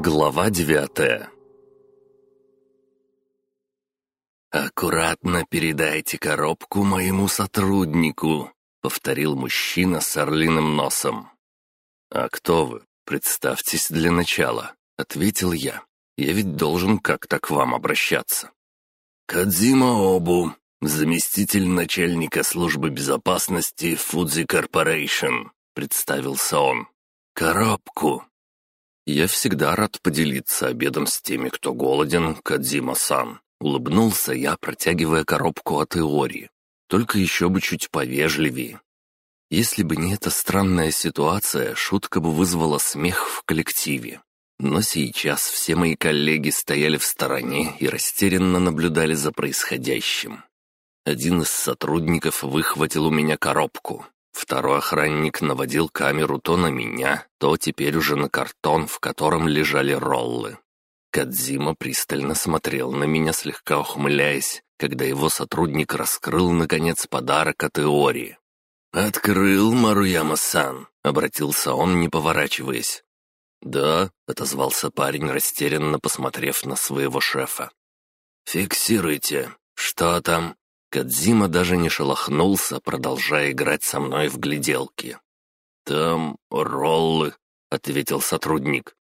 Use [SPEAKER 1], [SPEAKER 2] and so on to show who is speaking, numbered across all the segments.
[SPEAKER 1] Глава девятая «Аккуратно передайте коробку моему сотруднику», — повторил мужчина с орлиным носом. «А кто вы? Представьтесь для начала», — ответил я. «Я ведь должен как-то к вам обращаться». «Кадзима Обу, заместитель начальника службы безопасности Фудзи Корпорейшн», — представился он. «Коробку». «Я всегда рад поделиться обедом с теми, кто голоден, Кадзима-сан», — улыбнулся я, протягивая коробку от Иори. «Только еще бы чуть повежливее». Если бы не эта странная ситуация, шутка бы вызвала смех в коллективе. Но сейчас все мои коллеги стояли в стороне и растерянно наблюдали за происходящим. Один из сотрудников выхватил у меня коробку. Второй охранник наводил камеру то на меня, то теперь уже на картон, в котором лежали роллы. Кадзима пристально смотрел на меня, слегка ухмыляясь, когда его сотрудник раскрыл, наконец, подарок от Иори. «Открыл Маруяма-сан», — обратился он, не поворачиваясь. «Да», — отозвался парень, растерянно посмотрев на своего шефа. «Фиксируйте. Что там?» Кадзима даже не шелохнулся, продолжая играть со мной в гляделки. «Там роллы», — ответил сотрудник.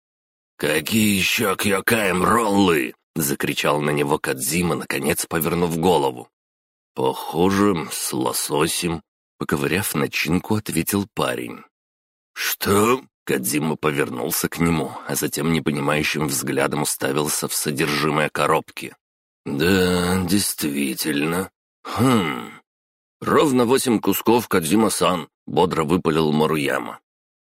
[SPEAKER 1] «Какие еще кьёкаем роллы?» — закричал на него Кадзима, наконец повернув голову. «Похоже, с лососем», — поковыряв начинку, ответил парень. «Что?» — Кадзима повернулся к нему, а затем непонимающим взглядом уставился в содержимое коробки. «Да, действительно. Хм...» «Ровно восемь кусков, Кадзима-сан», — бодро выпалил Маруяма.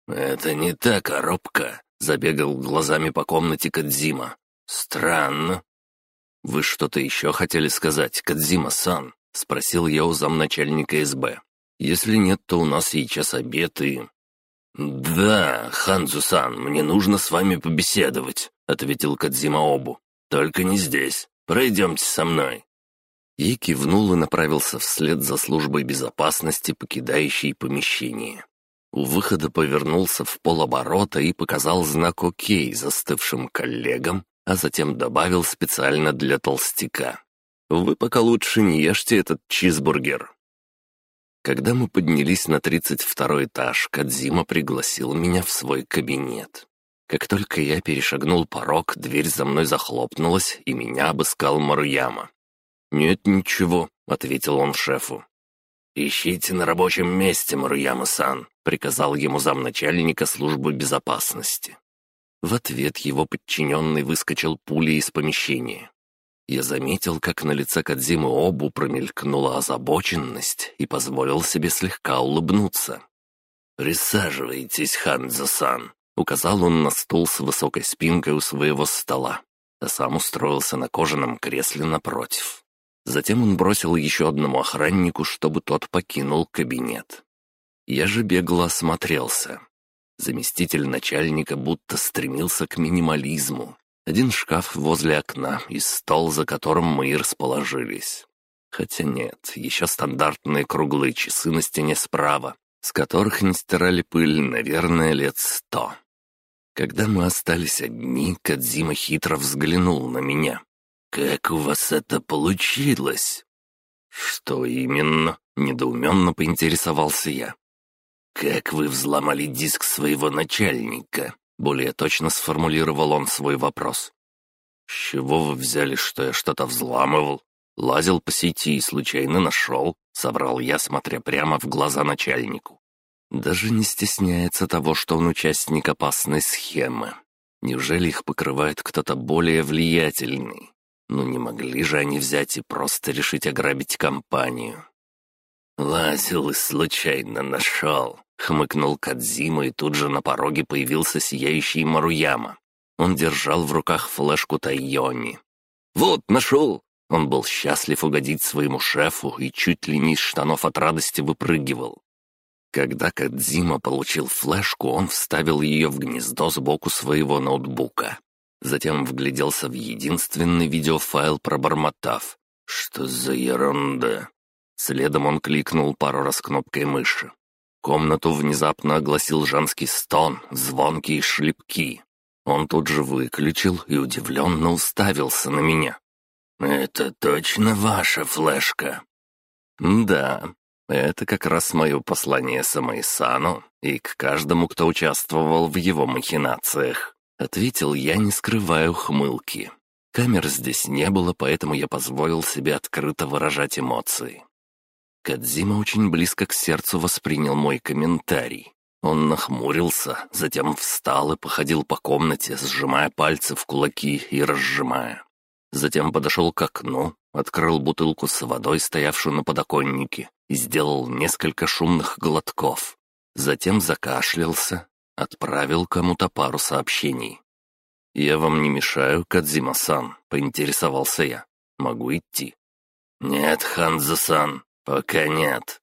[SPEAKER 1] «Это не та коробка», — забегал глазами по комнате Кадзима. «Странно». «Вы что-то еще хотели сказать, Кадзима-сан?» — спросил я у замначальника СБ. «Если нет, то у нас сейчас обед и...» «Да, Ханзу-сан, мне нужно с вами побеседовать», — ответил Кадзима Обу. «Только не здесь. Пройдемте со мной». Я кивнул и направился вслед за службой безопасности, покидающей помещение. У выхода повернулся в полоборота и показал знак «Окей» застывшим коллегам, а затем добавил специально для толстяка. «Вы пока лучше не ешьте этот чизбургер». Когда мы поднялись на 32 этаж, Кадзима пригласил меня в свой кабинет. Как только я перешагнул порог, дверь за мной захлопнулась, и меня обыскал Маруяма. «Нет ничего», — ответил он шефу. «Ищите на рабочем месте, Маруяма-сан», — приказал ему замначальника службы безопасности. В ответ его подчиненный выскочил пулей из помещения. Я заметил, как на лице Кадзимы Обу промелькнула озабоченность и позволил себе слегка улыбнуться. «Присаживайтесь, Ханзо-сан», — указал он на стул с высокой спинкой у своего стола, а сам устроился на кожаном кресле напротив. Затем он бросил еще одному охраннику, чтобы тот покинул кабинет. Я же бегло осмотрелся. Заместитель начальника будто стремился к минимализму. Один шкаф возле окна и стол, за которым мы и расположились. Хотя нет, еще стандартные круглые часы на стене справа, с которых не стирали пыль, наверное, лет сто. Когда мы остались одни, Кадзима хитро взглянул на меня. «Как у вас это получилось?» «Что именно?» — недоуменно поинтересовался я. «Как вы взломали диск своего начальника?» Более точно сформулировал он свой вопрос. «С чего вы взяли, что я что-то взламывал? Лазил по сети и случайно нашел», — соврал я, смотря прямо в глаза начальнику. Даже не стесняется того, что он участник опасной схемы. Неужели их покрывает кто-то более влиятельный? Ну не могли же они взять и просто решить ограбить компанию. Лазил и случайно нашел. Хмыкнул Кадзима, и тут же на пороге появился сияющий Маруяма. Он держал в руках флешку Тайони. «Вот, нашел!» Он был счастлив угодить своему шефу и чуть ли не из штанов от радости выпрыгивал. Когда Кадзима получил флешку, он вставил ее в гнездо сбоку своего ноутбука. Затем вгляделся в единственный видеофайл, пробормотав. «Что за ерунда?» Следом он кликнул пару раз кнопкой мыши. Комнату внезапно огласил женский стон, звонкие шлепки. Он тут же выключил и удивленно уставился на меня. «Это точно ваша флешка?» «Да, это как раз мое послание Самайсану и к каждому, кто участвовал в его махинациях», — ответил я, не скрывая ухмылки. Камер здесь не было, поэтому я позволил себе открыто выражать эмоции. Кадзима очень близко к сердцу воспринял мой комментарий. Он нахмурился, затем встал и походил по комнате, сжимая пальцы в кулаки и разжимая. Затем подошел к окну, открыл бутылку с водой, стоявшую на подоконнике, и сделал несколько шумных глотков. Затем закашлялся, отправил кому-то пару сообщений. «Я вам не мешаю, Кадзима-сан?» — поинтересовался я. «Могу идти?» «Нет, Ханзо-сан, пока нет».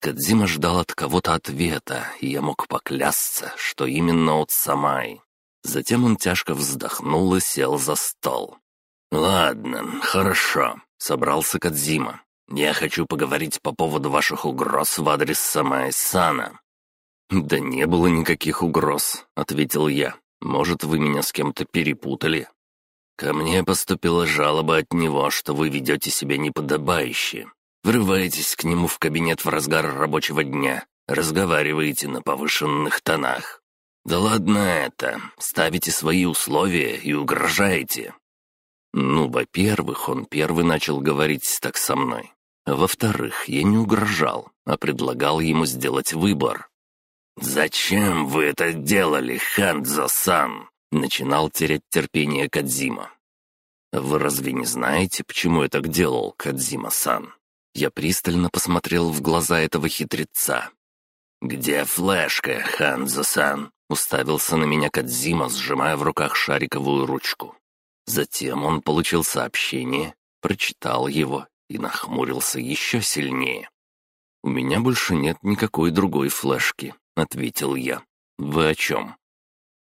[SPEAKER 1] Кадзима ждал от кого-то ответа, и я мог поклясться, что именно от Самай. Затем он тяжко вздохнул и сел за стол. «Ладно, хорошо», — собрался Кадзима. «Я хочу поговорить по поводу ваших угроз в адрес Самай-сана». «Да не было никаких угроз», — ответил я. «Может, вы меня с кем-то перепутали?» «Ко мне поступила жалоба от него, что вы ведете себя неподобающе. Врываетесь к нему в кабинет в разгар рабочего дня, разговариваете на повышенных тонах. Да ладно это, ставите свои условия и угрожаете. Ну, во-первых, он первый начал говорить так со мной. во-вторых, я не угрожал, а предлагал ему сделать выбор. «Зачем вы это делали, Ханзо-сан?» — начинал терять терпение Кадзима. «Вы разве не знаете, почему я так делал, Кадзима-сан?» Я пристально посмотрел в глаза этого хитреца. «Где флешка, Ханзо-сан?» — уставился на меня Кадзима, сжимая в руках шариковую ручку. Затем он получил сообщение, прочитал его и нахмурился еще сильнее. «У меня больше нет никакой другой флешки», — ответил я. «Вы о чем?»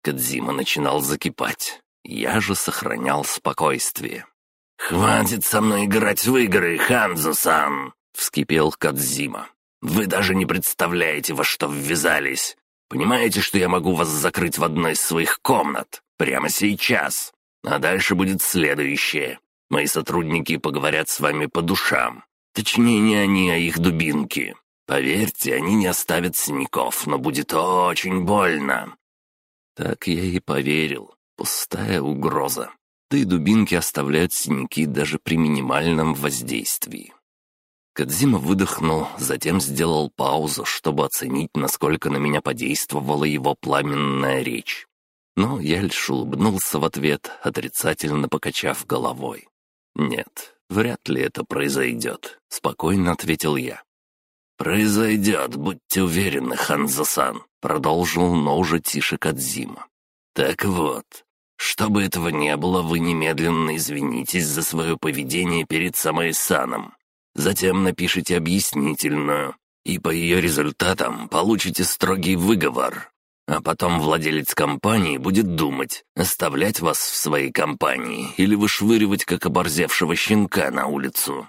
[SPEAKER 1] Кадзима начинал закипать. Я же сохранял спокойствие. «Хватит со мной играть в игры, Ханзо-сан!» — вскипел Кадзима. «Вы даже не представляете, во что ввязались. Понимаете, что я могу вас закрыть в одной из своих комнат? Прямо сейчас. А дальше будет следующее. Мои сотрудники поговорят с вами по душам. Точнее, не они, а их дубинки. Поверьте, они не оставят синяков, но будет очень больно». Так я и поверил. Пустая угроза. Да и дубинки оставляют синяки даже при минимальном воздействии. Кадзима выдохнул, затем сделал паузу, чтобы оценить, насколько на меня подействовала его пламенная речь но я лишь улыбнулся в ответ, отрицательно покачав головой. «Нет, вряд ли это произойдет», — спокойно ответил я. «Произойдет, будьте уверены, Ханзасан», — продолжил, но уже тише Кадзима. «Так вот, чтобы этого не было, вы немедленно извинитесь за свое поведение перед Самайсаном. Затем напишите объяснительную, и по ее результатам получите строгий выговор. А потом владелец компании будет думать, оставлять вас в своей компании или вышвыривать, как оборзевшего щенка на улицу.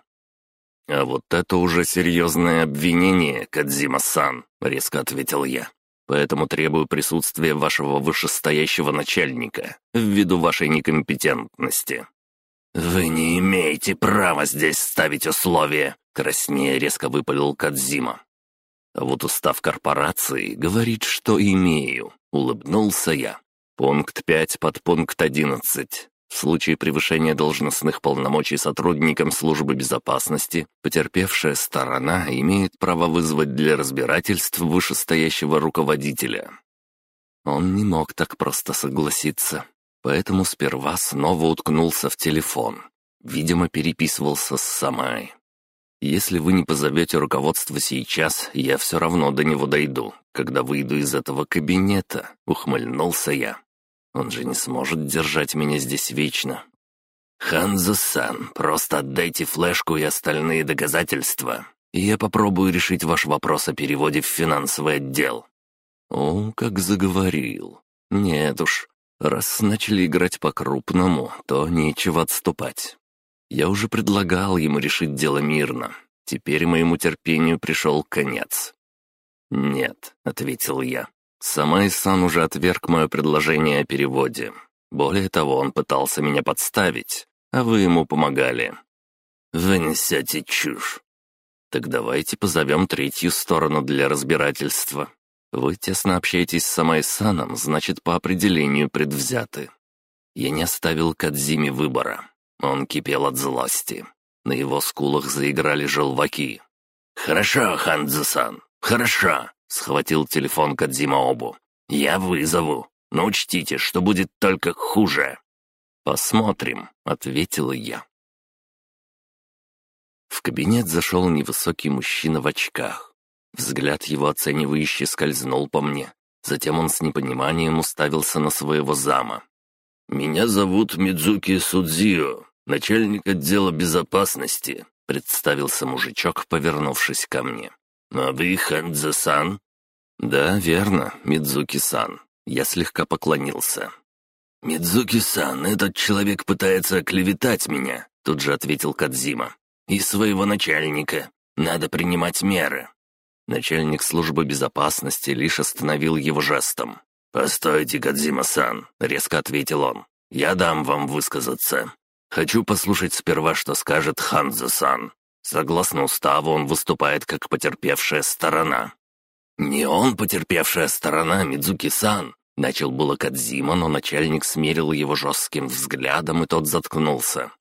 [SPEAKER 1] «А вот это уже серьезное обвинение, Кадзима-сан», — резко ответил я. «Поэтому требую присутствия вашего вышестоящего начальника ввиду вашей некомпетентности». «Вы не имеете права здесь ставить условия», — краснее резко выпалил Кадзима. А вот устав корпорации говорит, что имею. Улыбнулся я. Пункт 5 под пункт 11. В случае превышения должностных полномочий сотрудникам службы безопасности, потерпевшая сторона имеет право вызвать для разбирательств вышестоящего руководителя. Он не мог так просто согласиться, поэтому сперва снова уткнулся в телефон. Видимо, переписывался с Самай. Если вы не позовете руководство сейчас, я все равно до него дойду, когда выйду из этого кабинета», — ухмыльнулся я. «Он же не сможет держать меня здесь вечно». «Ханзо-сан, просто отдайте флешку и остальные доказательства, и я попробую решить ваш вопрос о переводе в финансовый отдел». О, как заговорил. Нет уж, раз начали играть по-крупному, то нечего отступать. Я уже предлагал ему решить дело мирно. Теперь моему терпению пришел конец. «Нет», — ответил я. Сама Исан уже отверг мое предложение о переводе. Более того, он пытался меня подставить, а вы ему помогали». «Вы несете чушь». «Так давайте позовем третью сторону для разбирательства. Вы тесно общаетесь с Самайсаном, значит, по определению предвзяты». Я не оставил Кадзиме выбора. Он кипел от злости. На его скулах заиграли желваки. «Хорошо, Ханзасан, хорошо», — схватил телефон Кадзима Обу. «Я вызову, но учтите, что будет только хуже». «Посмотрим», — ответила я. В кабинет зашел невысокий мужчина в очках. Взгляд его оценивающе скользнул по мне. Затем он с непониманием уставился на своего зама. «Меня зовут Мидзуки Судзио, начальник отдела безопасности», — представился мужичок, повернувшись ко мне. «А вы Хандзе-сан?» «Да, верно, Мидзуки-сан». Я слегка поклонился. «Мидзуки-сан, этот человек пытается оклеветать меня», — тут же ответил Кадзима. «И своего начальника. Надо принимать меры». Начальник службы безопасности лишь остановил его жестом. «Постойте, Кадзима-сан», — резко ответил он. «Я дам вам высказаться. Хочу послушать сперва, что скажет Ханзо-сан. Согласно уставу, он выступает как потерпевшая сторона». «Не он потерпевшая сторона, Мидзуки-сан», — начал было Кадзима, но начальник смерил его жестким взглядом, и тот заткнулся.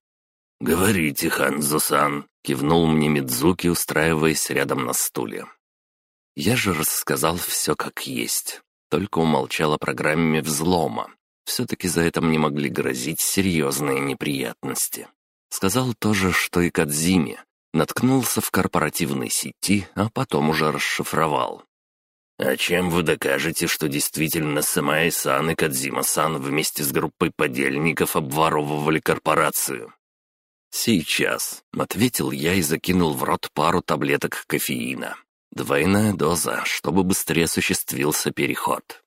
[SPEAKER 1] «Говорите, Ханзо-сан», — кивнул мне Мидзуки, устраиваясь рядом на стуле. Я же рассказал все как есть, только умолчал о программе взлома. Все-таки за это мне могли грозить серьезные неприятности. Сказал тоже, что и Кадзиме. Наткнулся в корпоративной сети, а потом уже расшифровал. «А чем вы докажете, что действительно Самаи-сан и Кадзима-сан вместе с группой подельников обворовывали корпорацию?» «Сейчас», — ответил я и закинул в рот пару таблеток кофеина. Двойная доза, чтобы быстрее осуществился переход.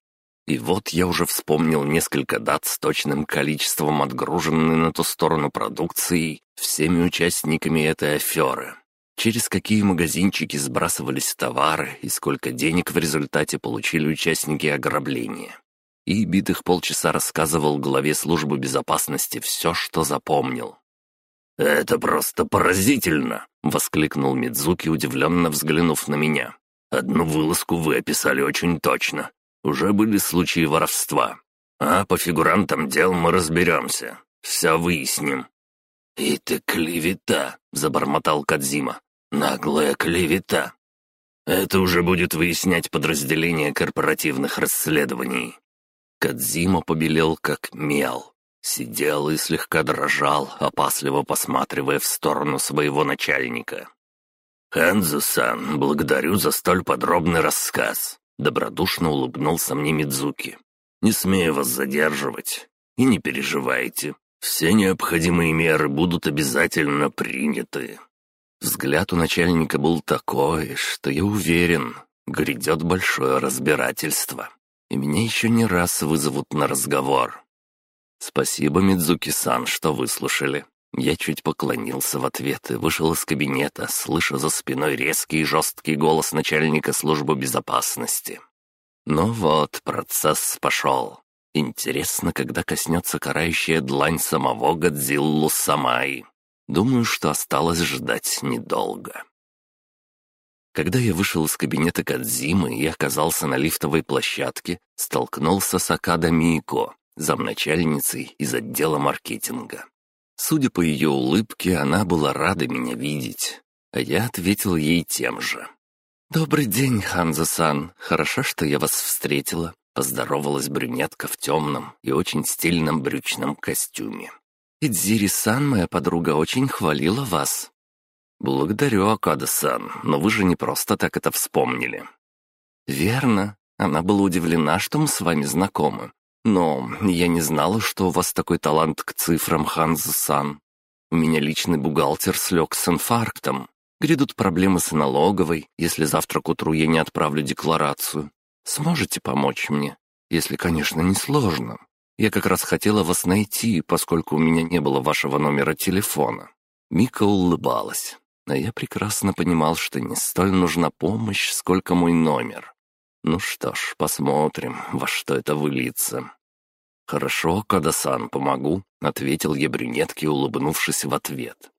[SPEAKER 1] И вот я уже вспомнил несколько дат с точным количеством отгруженной на ту сторону продукции всеми участниками этой аферы. Через какие магазинчики сбрасывались товары и сколько денег в результате получили участники ограбления. И битых полчаса рассказывал главе службы безопасности все, что запомнил. «Это просто поразительно!» — воскликнул Мидзуки, удивленно взглянув на меня. «Одну вылазку вы описали очень точно. Уже были случаи воровства. А по фигурантам дел мы разберемся. Все выясним». «Это клевета!» — забормотал Кадзима. «Наглая клевета!» «Это уже будет выяснять подразделение корпоративных расследований». Кадзима побелел как мел. Сидел и слегка дрожал, опасливо посматривая в сторону своего начальника. «Ханзу-сан, благодарю за столь подробный рассказ», — добродушно улыбнулся мне Мидзуки. «Не смею вас задерживать. И не переживайте, все необходимые меры будут обязательно приняты». Взгляд у начальника был такой, что я уверен, грядет большое разбирательство, и меня еще не раз вызовут на разговор. «Спасибо, Мидзуки-сан, что выслушали». Я чуть поклонился в ответ и вышел из кабинета, слыша за спиной резкий и жесткий голос начальника службы безопасности. Ну вот, процесс пошел. Интересно, когда коснется карающая длань самого Годзиллу Самаи. Думаю, что осталось ждать недолго. Когда я вышел из кабинета Кадзимы и оказался на лифтовой площадке, столкнулся с Акада Мико, замначальницей из отдела маркетинга. Судя по ее улыбке, она была рада меня видеть, а я ответил ей тем же. «Добрый день, Ханзо-сан. Хорошо, что я вас встретила», — поздоровалась брюнетка в темном и очень стильном брючном костюме. «Идзири-сан, моя подруга, очень хвалила вас». «Благодарю, Акада-сан, но вы же не просто так это вспомнили». «Верно. Она была удивлена, что мы с вами знакомы. Но я не знала, что у вас такой талант к цифрам, Ханз-сан. У меня личный бухгалтер слег с инфарктом. Грядут проблемы с налоговой, если завтра к утру я не отправлю декларацию. Сможете помочь мне? Если, конечно, не сложно. Я как раз хотела вас найти, поскольку у меня не было вашего номера телефона». Мика улыбалась, а я прекрасно понимал, что не столь нужна помощь, сколько мой номер. Ну что ж, посмотрим, во что это выльется. «Хорошо, Кадасан, помогу», — ответил я брюнетке, улыбнувшись в ответ.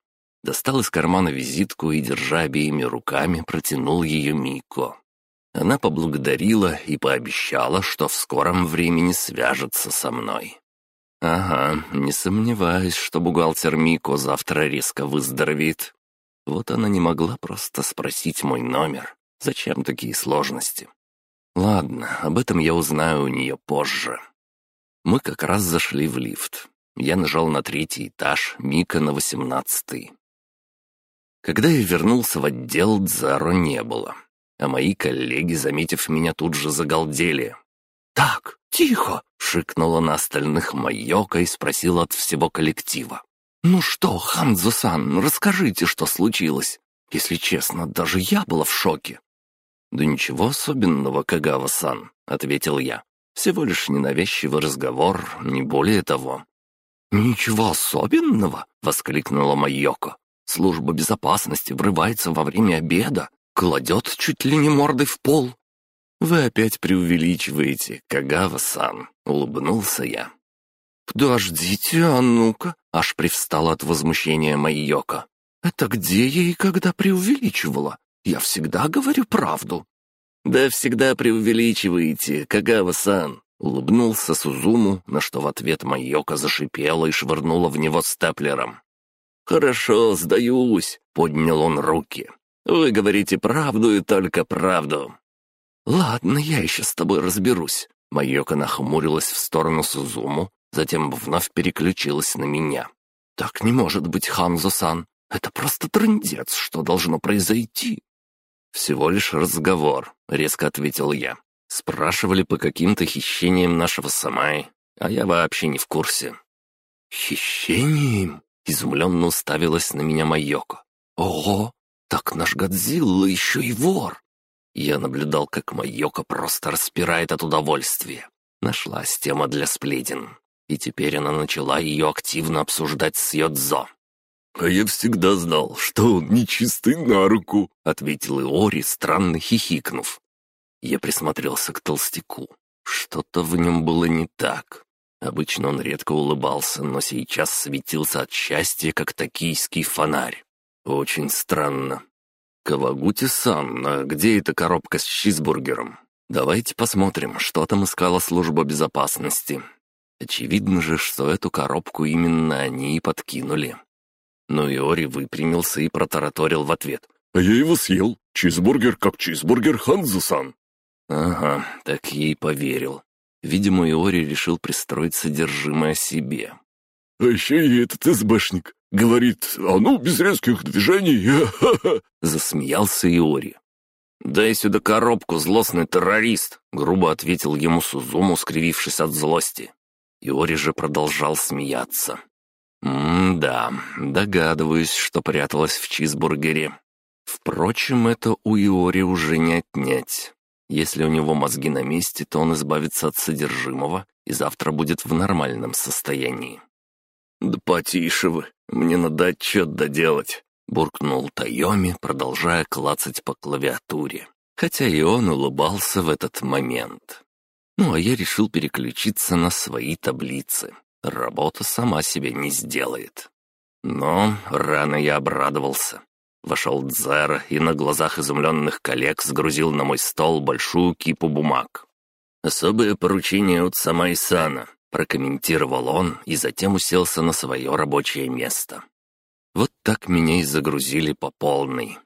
[SPEAKER 1] Достал из кармана визитку и, держа обеими руками, протянул ее Мико. Она поблагодарила и пообещала, что в скором времени свяжется со мной. Ага, не сомневаюсь, что бухгалтер Мико завтра резко выздоровеет. Вот она не могла просто спросить мой номер. Зачем такие сложности? Ладно, об этом я узнаю у нее позже. Мы как раз зашли в лифт. Я нажал на третий этаж, Мика на восемнадцатый. Когда я вернулся в отдел, Дзаро не было. А мои коллеги, заметив меня, тут же загалдели. «Так, тихо!» — шикнула на остальных Майока и спросила от всего коллектива. «Ну что, Ханзо-сан, расскажите, что случилось. Если честно, даже я была в шоке». «Да ничего особенного, Кагава-сан», — ответил я. «Всего лишь ненавязчивый разговор, не более того». «Ничего особенного?» — воскликнула Майоко. Служба безопасности врывается во время обеда, кладет чуть ли не мордой в пол. «Вы опять преувеличиваете, Кагава-сан», — улыбнулся я. «Подождите, а ну-ка!» — аж привстала от возмущения Майока. «Это где я и когда преувеличивала? Я всегда говорю правду». «Да всегда преувеличиваете, Кагава-сан», — улыбнулся Сузуму, на что в ответ Майока зашипела и швырнула в него степлером. «Хорошо, сдаюсь», — поднял он руки. «Вы говорите правду и только правду». «Ладно, я еще с тобой разберусь». Майока нахмурилась в сторону Сузуму, затем вновь переключилась на меня. «Так не может быть, Ханзо-сан. Это просто трындец, что должно произойти?» «Всего лишь разговор», — резко ответил я. «Спрашивали по каким-то хищениям нашего Самай, а я вообще не в курсе». «Хищением?» Изумленно уставилась на меня Майоко. «Ого! Так наш Годзилла еще и вор!» Я наблюдал, как Майоко просто распирает от удовольствия. Нашлась тема для сплетен. И теперь она начала ее активно обсуждать с Йодзо.
[SPEAKER 2] «А я всегда знал, что он нечистый на руку», —
[SPEAKER 1] ответил Иори, странно хихикнув. Я присмотрелся к толстяку. Что-то в нем было не так. Обычно он редко улыбался, но сейчас светился от счастья, как токийский фонарь. Очень странно. «Кавагути-сан, а где эта коробка с чизбургером? Давайте посмотрим, что там искала служба безопасности. Очевидно же, что эту коробку именно они и подкинули». Но Иори выпрямился и протараторил в ответ.
[SPEAKER 2] «А я его съел. Чизбургер как чизбургер Ханзусан».
[SPEAKER 1] «Ага, так ей поверил. Видимо, Иори решил пристроить содержимое себе.
[SPEAKER 2] «А еще и этот СБшник. Говорит, а ну, без резких движений, ха-ха!»
[SPEAKER 1] Засмеялся Иори. «Дай сюда коробку, злостный террорист!» — грубо ответил ему Сузуму, скривившись от злости. Иори же продолжал смеяться. «М-да, догадываюсь, что пряталась в чизбургере. Впрочем, это у Иори уже не отнять. Если у него мозги на месте, то он избавится от содержимого и завтра будет в нормальном состоянии.
[SPEAKER 2] «Да потише вы, мне надо отчет доделать», — буркнул Тайоми, продолжая клацать по клавиатуре. Хотя и он улыбался в этот момент. Ну, а я решил переключиться на свои таблицы. Работа сама себя не сделает. Но рано я обрадовался. Вошел Дзер и на глазах изумленных коллег сгрузил на мой стол большую кипу бумаг. «Особое поручение от Самайсана», — прокомментировал он и затем уселся на свое рабочее место. Вот так меня и загрузили по полной.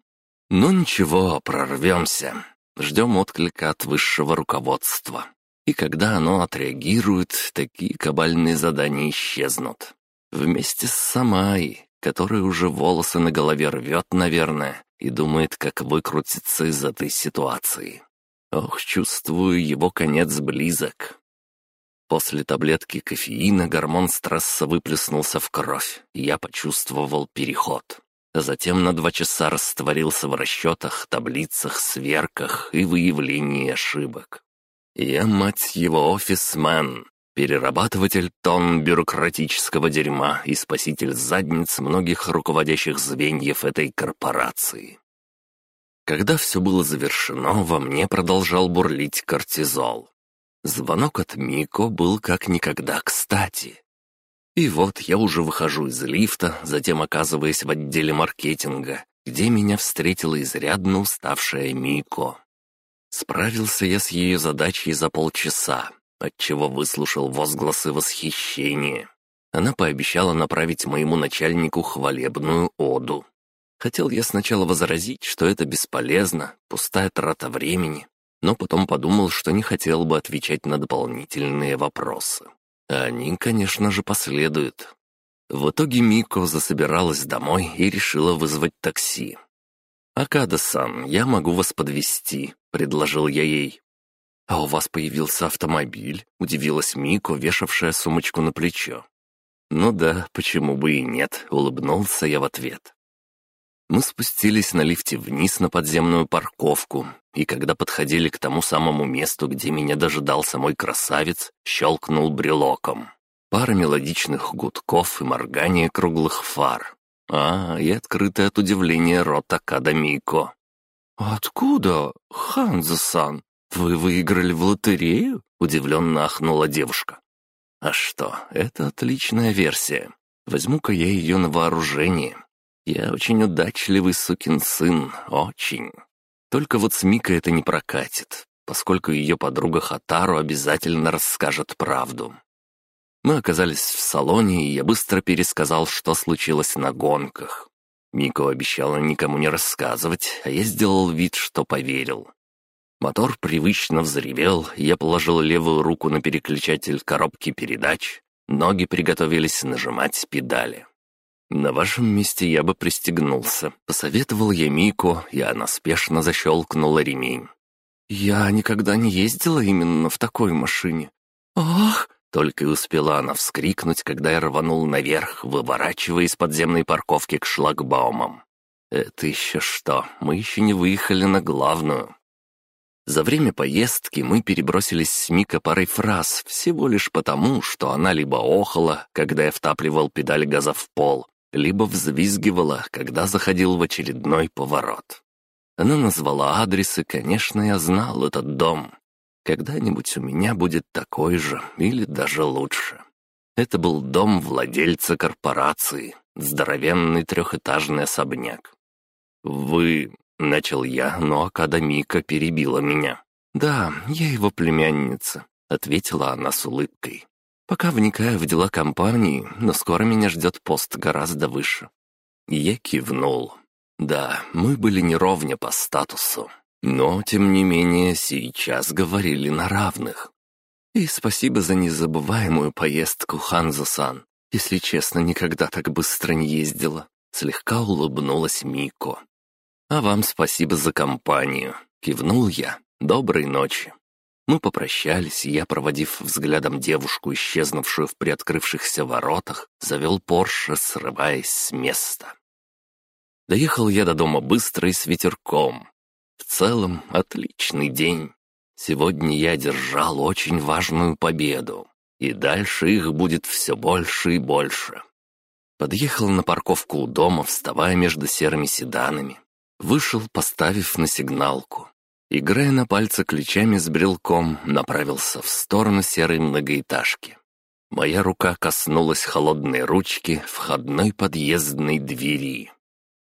[SPEAKER 2] Ну ничего, прорвемся. Ждем отклика от высшего руководства. И когда оно отреагирует, такие кабальные задания исчезнут. Вместе с Самай, который уже волосы на голове рвет, наверное, и думает, как выкрутиться из этой ситуации. Ох, чувствую, его конец близок. После таблетки кофеина гормон стресса выплеснулся в кровь, и я почувствовал переход. Затем на два часа растворился в расчетах, таблицах, сверках и выявлении ошибок. Я, мать его, офисмен, перерабатыватель тонн бюрократического дерьма и спаситель задниц многих руководящих звеньев этой корпорации. Когда все было завершено, во мне продолжал бурлить кортизол.
[SPEAKER 1] Звонок от Мико был как никогда кстати. И вот я уже выхожу из лифта, затем оказываясь в отделе маркетинга, где меня встретила изрядно уставшая Мико. Справился я с ее задачей за полчаса, отчего выслушал возгласы восхищения. Она пообещала направить моему начальнику хвалебную оду. Хотел я сначала возразить, что это бесполезно, пустая трата времени, но потом подумал, что не хотел бы отвечать на дополнительные вопросы. Они, конечно же, последуют. В итоге Мико засобиралась домой и решила вызвать такси. «Акада-сан, я могу вас подвести, предложил я ей. «А у вас появился автомобиль?» — удивилась Мико, вешавшая сумочку на плечо. «Ну да, почему бы и нет», — улыбнулся я в ответ. Мы спустились на лифте вниз на подземную парковку, и когда подходили к тому самому месту, где меня дожидался мой красавец, щелкнул брелоком. Пара мелодичных гудков и моргание круглых фар. А, и открытый от удивления рот Акада Мико. «Откуда, Ханзо-сан? Вы выиграли в лотерею?» — удивленно ахнула девушка. «А что, это отличная версия. Возьму-ка я ее на вооружение. Я очень удачливый сукин сын, очень. Только вот с Микой это не прокатит, поскольку ее подруга Хатару обязательно расскажет правду. Мы оказались в салоне, и я быстро пересказал, что случилось на гонках. Мико обещала никому не рассказывать, а я сделал вид, что поверил. Мотор привычно взревел, я положил левую руку на переключатель коробки передач, ноги приготовились нажимать педали. «На вашем месте я бы пристегнулся», — посоветовал я Мику, и она спешно защелкнула ремень. «Я никогда не ездила именно в такой машине». «Ах!» — только и успела она вскрикнуть, когда я рванул наверх, выворачивая из подземной парковки к шлагбаумам. «Это еще что? Мы еще не выехали на главную». За время поездки мы перебросились с Мика парой фраз, всего лишь потому, что она либо охала, когда я втапливал педаль газа в пол, либо взвизгивала, когда заходил в очередной поворот. Она назвала адрес, и, конечно, я знал этот дом. Когда-нибудь у меня будет такой же, или даже лучше. Это был дом владельца корпорации, здоровенный трехэтажный особняк. «Вы...» — начал я, но Академика перебила меня. «Да, я его племянница», — ответила она с улыбкой. Пока вникаю в дела компании, но скоро меня ждет пост гораздо выше. Я кивнул. Да, мы были не ровня по статусу, но, тем не менее, сейчас говорили на равных. И спасибо за незабываемую поездку, Ханзо-сан. Если честно, никогда так быстро не ездила. Слегка улыбнулась Мико. «А вам спасибо за компанию», — кивнул я. «Доброй ночи». Мы попрощались, и я, проводив взглядом девушку, исчезнувшую в приоткрывшихся воротах, завел Порше, срываясь с места. Доехал я до дома быстро и с ветерком. В целом, отличный день. Сегодня я держал очень важную победу, и дальше их будет все больше и больше. Подъехал на парковку у дома, вставая между серыми седанами. Вышел, поставив на сигналку. Играя на пальце ключами с брелком, направился в сторону серой многоэтажки. Моя рука коснулась холодной ручки входной подъездной двери.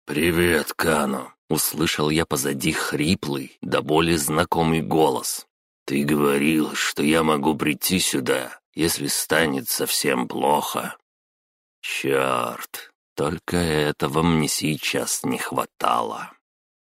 [SPEAKER 1] «Привет, Кано!» — услышал я позади хриплый, да более знакомый голос. «Ты говорил, что я могу прийти сюда, если станет совсем плохо». «Черт, только этого мне сейчас не хватало».